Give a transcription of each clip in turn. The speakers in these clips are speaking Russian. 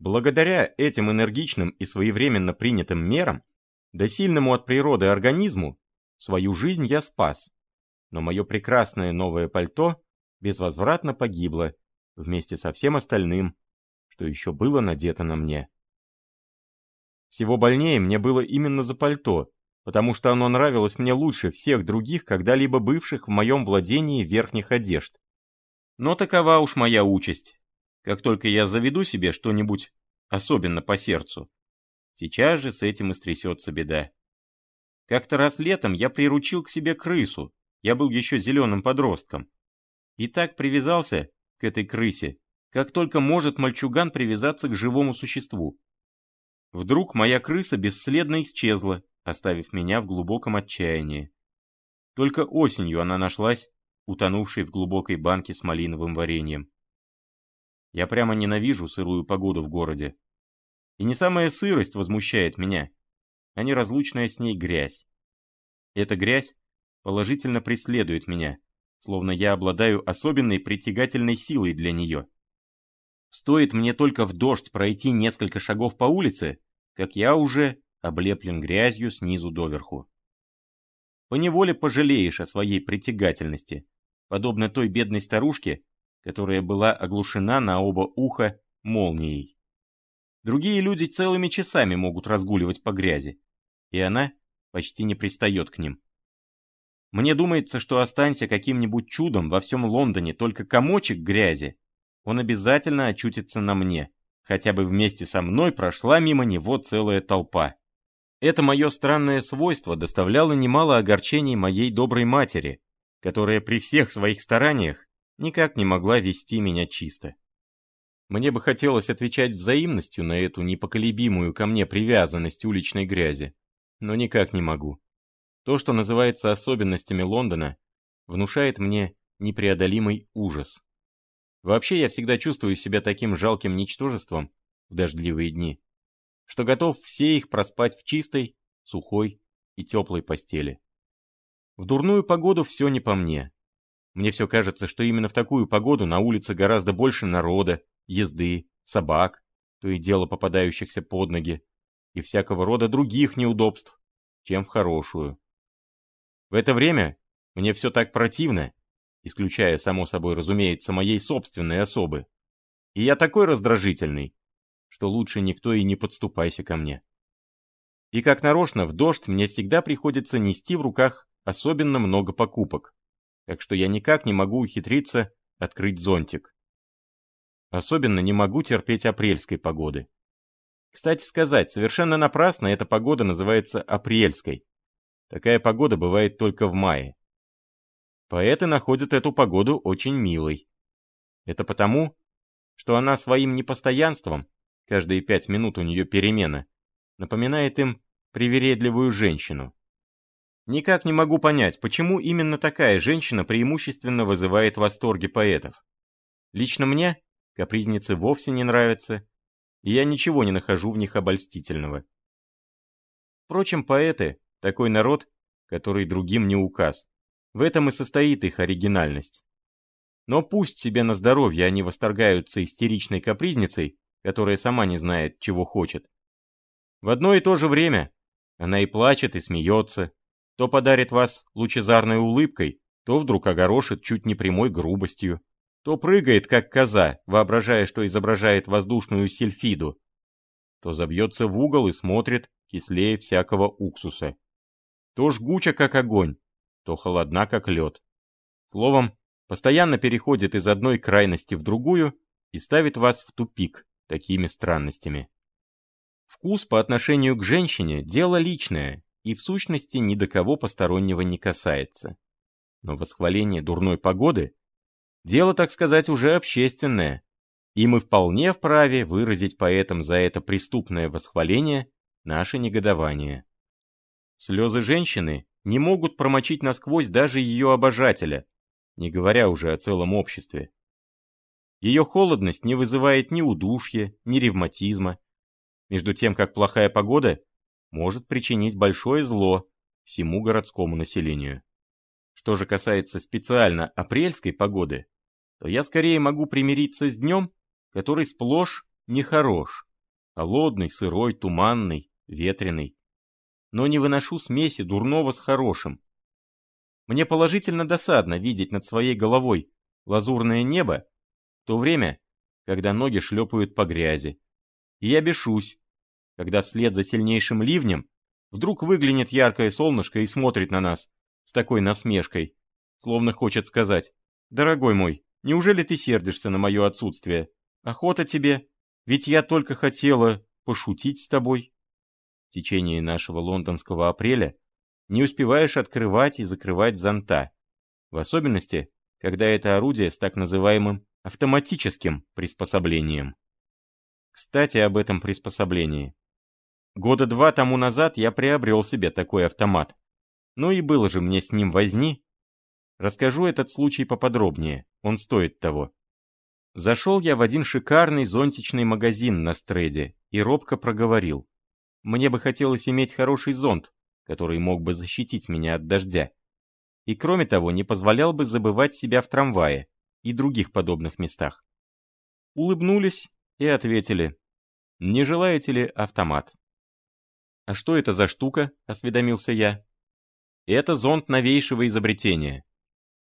Благодаря этим энергичным и своевременно принятым мерам, да сильному от природы организму, свою жизнь я спас. Но мое прекрасное новое пальто безвозвратно погибло вместе со всем остальным, что еще было надето на мне. Всего больнее мне было именно за пальто, потому что оно нравилось мне лучше всех других, когда-либо бывших в моем владении верхних одежд. Но такова уж моя участь. Как только я заведу себе что-нибудь особенно по сердцу, сейчас же с этим истрясется беда. Как-то раз летом я приручил к себе крысу, я был еще зеленым подростком. И так привязался к этой крысе, как только может мальчуган привязаться к живому существу. Вдруг моя крыса бесследно исчезла, оставив меня в глубоком отчаянии. Только осенью она нашлась, утонувшей в глубокой банке с малиновым вареньем. Я прямо ненавижу сырую погоду в городе. И не самая сырость возмущает меня, а неразлучная с ней грязь. Эта грязь положительно преследует меня, словно я обладаю особенной притягательной силой для нее. Стоит мне только в дождь пройти несколько шагов по улице, как я уже облеплен грязью снизу доверху. Поневоле пожалеешь о своей притягательности, подобно той бедной старушке, которая была оглушена на оба уха молнией. Другие люди целыми часами могут разгуливать по грязи, и она почти не пристает к ним. Мне думается, что останься каким-нибудь чудом во всем Лондоне только комочек грязи, он обязательно очутится на мне, хотя бы вместе со мной прошла мимо него целая толпа. Это мое странное свойство доставляло немало огорчений моей доброй матери, которая при всех своих стараниях никак не могла вести меня чисто. Мне бы хотелось отвечать взаимностью на эту непоколебимую ко мне привязанность уличной грязи, но никак не могу. То, что называется особенностями Лондона, внушает мне непреодолимый ужас. Вообще я всегда чувствую себя таким жалким ничтожеством в дождливые дни, что готов все их проспать в чистой, сухой и теплой постели. В дурную погоду все не по мне. Мне все кажется, что именно в такую погоду на улице гораздо больше народа, езды, собак, то и дело попадающихся под ноги, и всякого рода других неудобств, чем в хорошую. В это время мне все так противно, исключая, само собой разумеется, моей собственной особы. И я такой раздражительный, что лучше никто и не подступайся ко мне. И как нарочно, в дождь мне всегда приходится нести в руках особенно много покупок, так что я никак не могу ухитриться открыть зонтик. Особенно не могу терпеть апрельской погоды. Кстати сказать, совершенно напрасно эта погода называется апрельской. Такая погода бывает только в мае. Поэты находят эту погоду очень милой. Это потому, что она своим непостоянством, каждые пять минут у нее перемена, напоминает им привередливую женщину. Никак не могу понять, почему именно такая женщина преимущественно вызывает восторги поэтов. Лично мне капризницы вовсе не нравятся, и я ничего не нахожу в них обольстительного. Впрочем, поэты — такой народ, который другим не указ. В этом и состоит их оригинальность. Но пусть себе на здоровье они восторгаются истеричной капризницей, которая сама не знает, чего хочет. В одно и то же время она и плачет, и смеется, то подарит вас лучезарной улыбкой, то вдруг огорошит чуть не прямой грубостью, то прыгает, как коза, воображая, что изображает воздушную сельфиду, то забьется в угол и смотрит кислее всякого уксуса, то жгуча, как огонь, то холодна, как лед. Словом, постоянно переходит из одной крайности в другую и ставит вас в тупик такими странностями. Вкус по отношению к женщине – дело личное и в сущности ни до кого постороннего не касается. Но восхваление дурной погоды – дело, так сказать, уже общественное, и мы вполне вправе выразить поэтам за это преступное восхваление наше негодование. Слезы женщины не могут промочить насквозь даже ее обожателя, не говоря уже о целом обществе. Ее холодность не вызывает ни удушья, ни ревматизма, между тем как плохая погода может причинить большое зло всему городскому населению. Что же касается специально апрельской погоды, то я скорее могу примириться с днем, который сплошь нехорош, Холодный, сырой, туманный, ветреный. Но не выношу смеси дурного с хорошим. Мне положительно досадно видеть над своей головой лазурное небо в то время, когда ноги шлепают по грязи. И я бешусь, когда вслед за сильнейшим ливнем вдруг выглянет яркое солнышко и смотрит на нас с такой насмешкой, словно хочет сказать, «Дорогой мой, неужели ты сердишься на мое отсутствие? Охота тебе, ведь я только хотела пошутить с тобой». В течение нашего лондонского апреля не успеваешь открывать и закрывать зонта, в особенности, когда это орудие с так называемым автоматическим приспособлением. Кстати, об этом приспособлении. Года два тому назад я приобрел себе такой автомат. Ну и было же мне с ним возни. Расскажу этот случай поподробнее, он стоит того. Зашел я в один шикарный зонтичный магазин на Стреде и робко проговорил. Мне бы хотелось иметь хороший зонт, который мог бы защитить меня от дождя. И кроме того, не позволял бы забывать себя в трамвае и других подобных местах. Улыбнулись и ответили, не желаете ли автомат? «А что это за штука?» — осведомился я. «Это зонд новейшего изобретения.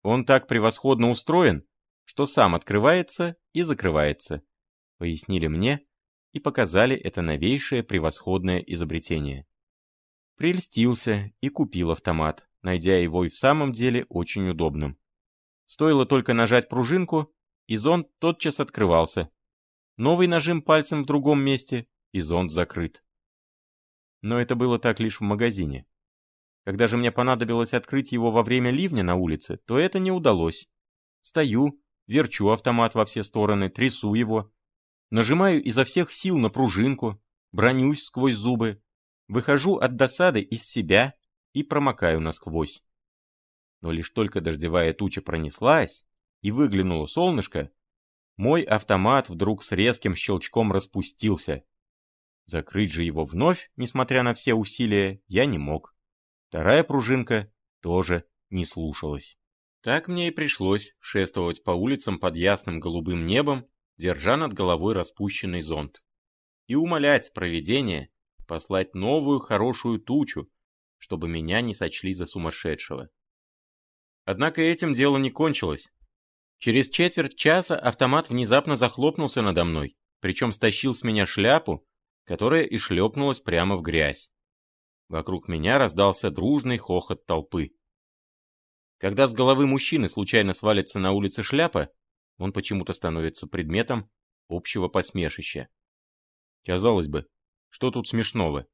Он так превосходно устроен, что сам открывается и закрывается», — пояснили мне и показали это новейшее превосходное изобретение. Прельстился и купил автомат, найдя его и в самом деле очень удобным. Стоило только нажать пружинку, и зонд тотчас открывался. Новый нажим пальцем в другом месте, и зонд закрыт. Но это было так лишь в магазине. Когда же мне понадобилось открыть его во время ливня на улице, то это не удалось. Стою, верчу автомат во все стороны, трясу его, нажимаю изо всех сил на пружинку, бронюсь сквозь зубы, выхожу от досады из себя и промокаю насквозь. Но лишь только дождевая туча пронеслась и выглянуло солнышко, мой автомат вдруг с резким щелчком распустился, Закрыть же его вновь, несмотря на все усилия, я не мог. Вторая пружинка тоже не слушалась. Так мне и пришлось шествовать по улицам под ясным голубым небом, держа над головой распущенный зонт. И умолять провидение послать новую хорошую тучу, чтобы меня не сочли за сумасшедшего. Однако этим дело не кончилось. Через четверть часа автомат внезапно захлопнулся надо мной, причем стащил с меня шляпу которая и шлепнулась прямо в грязь. Вокруг меня раздался дружный хохот толпы. Когда с головы мужчины случайно свалится на улице шляпа, он почему-то становится предметом общего посмешища. Казалось бы, что тут смешного?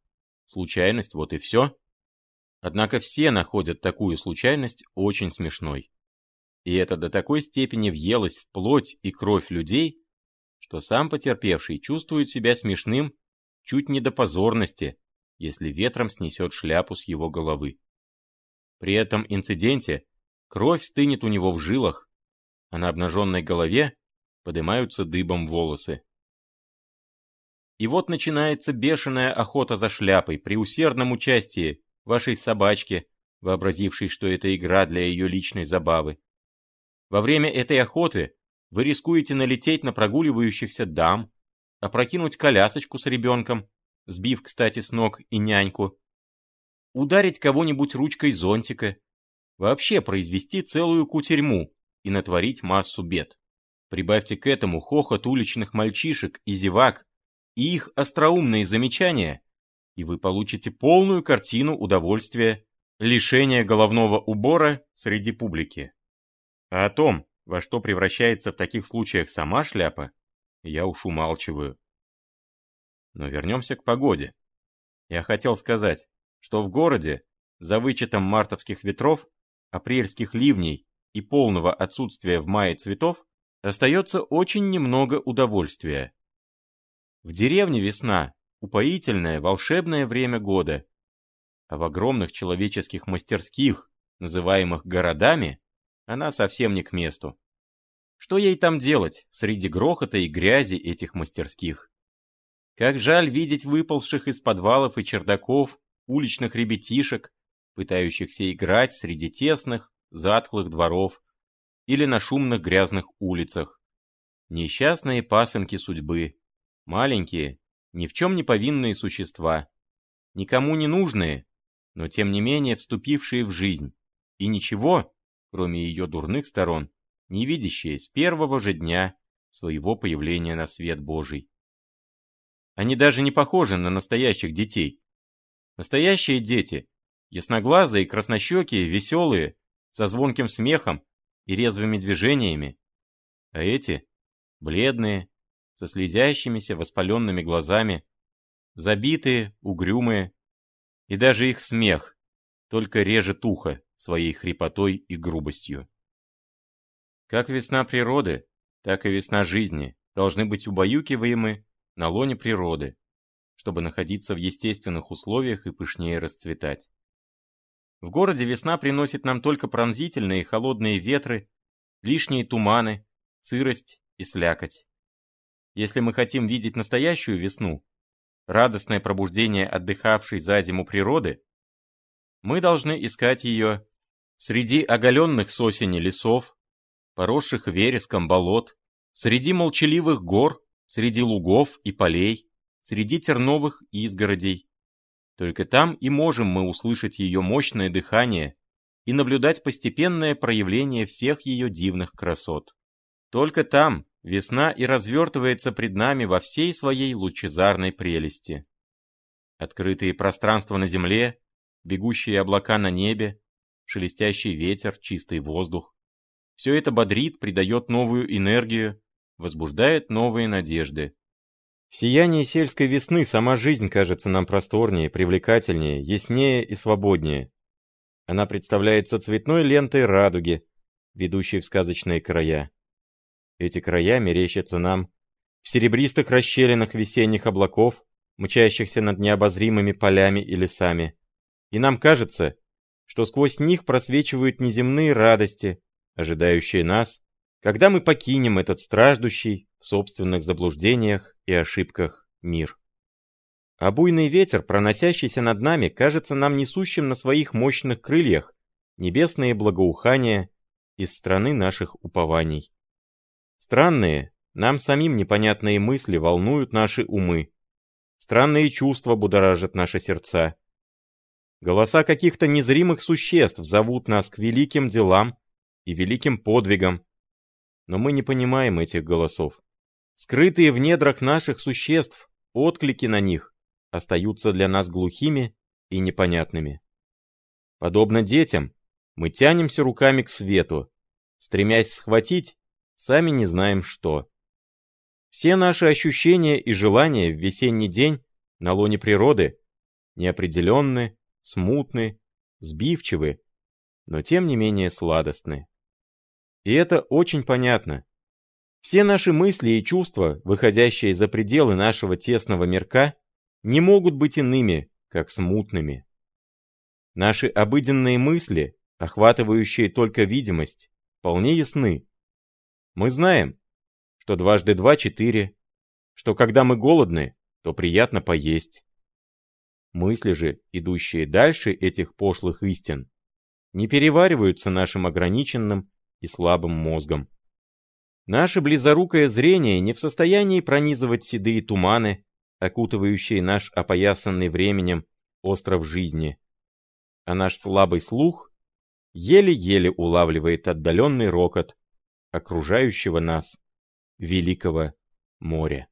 Случайность, вот и все. Однако все находят такую случайность очень смешной. И это до такой степени въелось в плоть и кровь людей, что сам потерпевший чувствует себя смешным чуть не до позорности, если ветром снесет шляпу с его головы. При этом инциденте кровь стынет у него в жилах, а на обнаженной голове поднимаются дыбом волосы. И вот начинается бешеная охота за шляпой при усердном участии вашей собачки, вообразившей, что это игра для ее личной забавы. Во время этой охоты вы рискуете налететь на прогуливающихся дам, опрокинуть колясочку с ребенком, сбив, кстати, с ног и няньку, ударить кого-нибудь ручкой зонтика, вообще произвести целую кутерьму и натворить массу бед. Прибавьте к этому хохот уличных мальчишек и зевак и их остроумные замечания, и вы получите полную картину удовольствия лишения головного убора среди публики. А о том, во что превращается в таких случаях сама шляпа, я уж умалчиваю. Но вернемся к погоде. Я хотел сказать, что в городе, за вычетом мартовских ветров, апрельских ливней и полного отсутствия в мае цветов, остается очень немного удовольствия. В деревне весна – упоительное, волшебное время года, а в огромных человеческих мастерских, называемых городами, она совсем не к месту. Что ей там делать среди грохота и грязи этих мастерских? Как жаль видеть выползших из подвалов и чердаков уличных ребятишек, пытающихся играть среди тесных, затхлых дворов или на шумных грязных улицах. Несчастные пасынки судьбы, маленькие, ни в чем не повинные существа, никому не нужные, но тем не менее вступившие в жизнь, и ничего, кроме ее дурных сторон, не видящие с первого же дня своего появления на свет Божий. Они даже не похожи на настоящих детей. Настоящие дети, ясноглазые, краснощекие, веселые, со звонким смехом и резвыми движениями. А эти — бледные, со слезящимися воспаленными глазами, забитые, угрюмые, и даже их смех только режет ухо своей хрипотой и грубостью. Как весна природы, так и весна жизни должны быть убаюкиваемы на лоне природы, чтобы находиться в естественных условиях и пышнее расцветать. В городе весна приносит нам только пронзительные холодные ветры, лишние туманы, сырость и слякоть. Если мы хотим видеть настоящую весну, радостное пробуждение отдыхавшей за зиму природы, мы должны искать ее среди оголенных с осени лесов, поросших вереском болот, среди молчаливых гор, среди лугов и полей, среди терновых изгородей. Только там и можем мы услышать ее мощное дыхание и наблюдать постепенное проявление всех ее дивных красот. Только там весна и развертывается пред нами во всей своей лучезарной прелести. Открытые пространства на земле, бегущие облака на небе, шелестящий ветер, чистый воздух. Все это бодрит, придает новую энергию, возбуждает новые надежды. В сиянии сельской весны сама жизнь кажется нам просторнее, привлекательнее, яснее и свободнее. Она представляется цветной лентой радуги, ведущей в сказочные края. Эти края мерещатся нам в серебристых расщелинах весенних облаков, мчащихся над необозримыми полями и лесами. И нам кажется, что сквозь них просвечивают неземные радости, ожидающие нас, когда мы покинем этот страждущий в собственных заблуждениях и ошибках мир. А буйный ветер, проносящийся над нами, кажется нам несущим на своих мощных крыльях небесные благоухания из страны наших упований. Странные, нам самим непонятные мысли волнуют наши умы. Странные чувства будоражат наши сердца. Голоса каких-то незримых существ зовут нас к великим делам и великим подвигам. Но мы не понимаем этих голосов. Скрытые в недрах наших существ, отклики на них остаются для нас глухими и непонятными. Подобно детям, мы тянемся руками к свету, стремясь схватить, сами не знаем что. Все наши ощущения и желания в весенний день на лоне природы неопределенны, смутны, сбивчивы, но тем не менее сладостны. И это очень понятно. Все наши мысли и чувства, выходящие за пределы нашего тесного мирка, не могут быть иными, как смутными. Наши обыденные мысли, охватывающие только видимость, вполне ясны. Мы знаем, что дважды два — четыре, что когда мы голодны, то приятно поесть, Мысли же, идущие дальше этих пошлых истин, не перевариваются нашим ограниченным и слабым мозгом. Наше близорукое зрение не в состоянии пронизывать седые туманы, окутывающие наш опоясанный временем остров жизни, а наш слабый слух еле-еле улавливает отдаленный рокот окружающего нас великого моря.